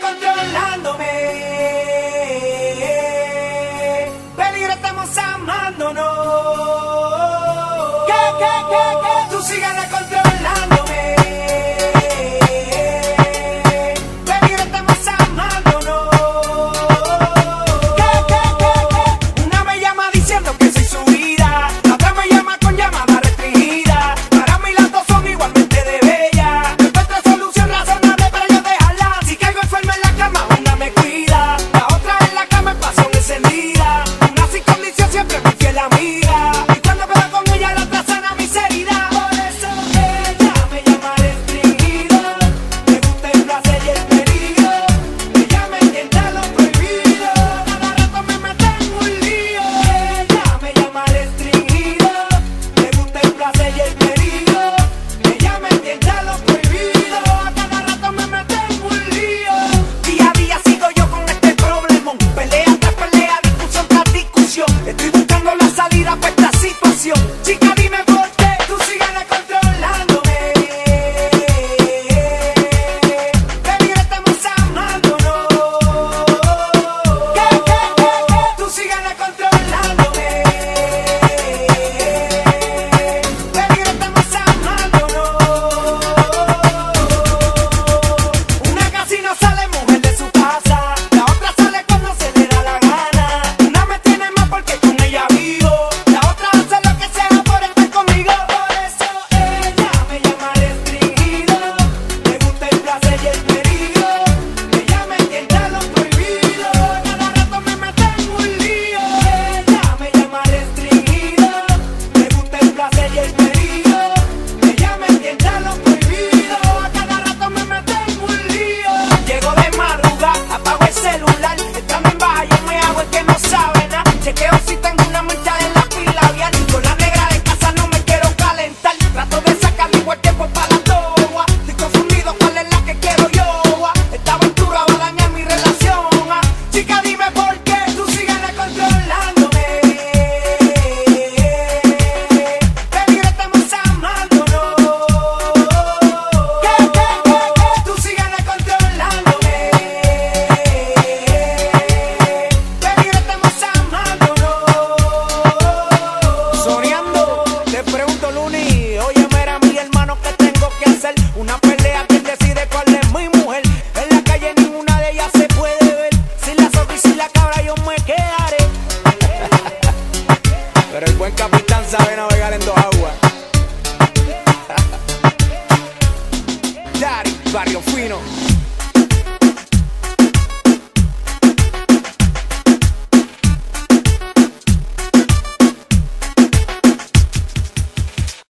controlándome. Peligro estamos amándonos. Que ya me entiendan los prohibidos. Cada rato me meto en un lío. Llego de madruga, apago el celular. Están en baja y un me hago, es que no saben nada. Chequeo si. Pero el buen capitán sabe navegar en dos aguas. Daddy, barrio fino.